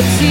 eternity.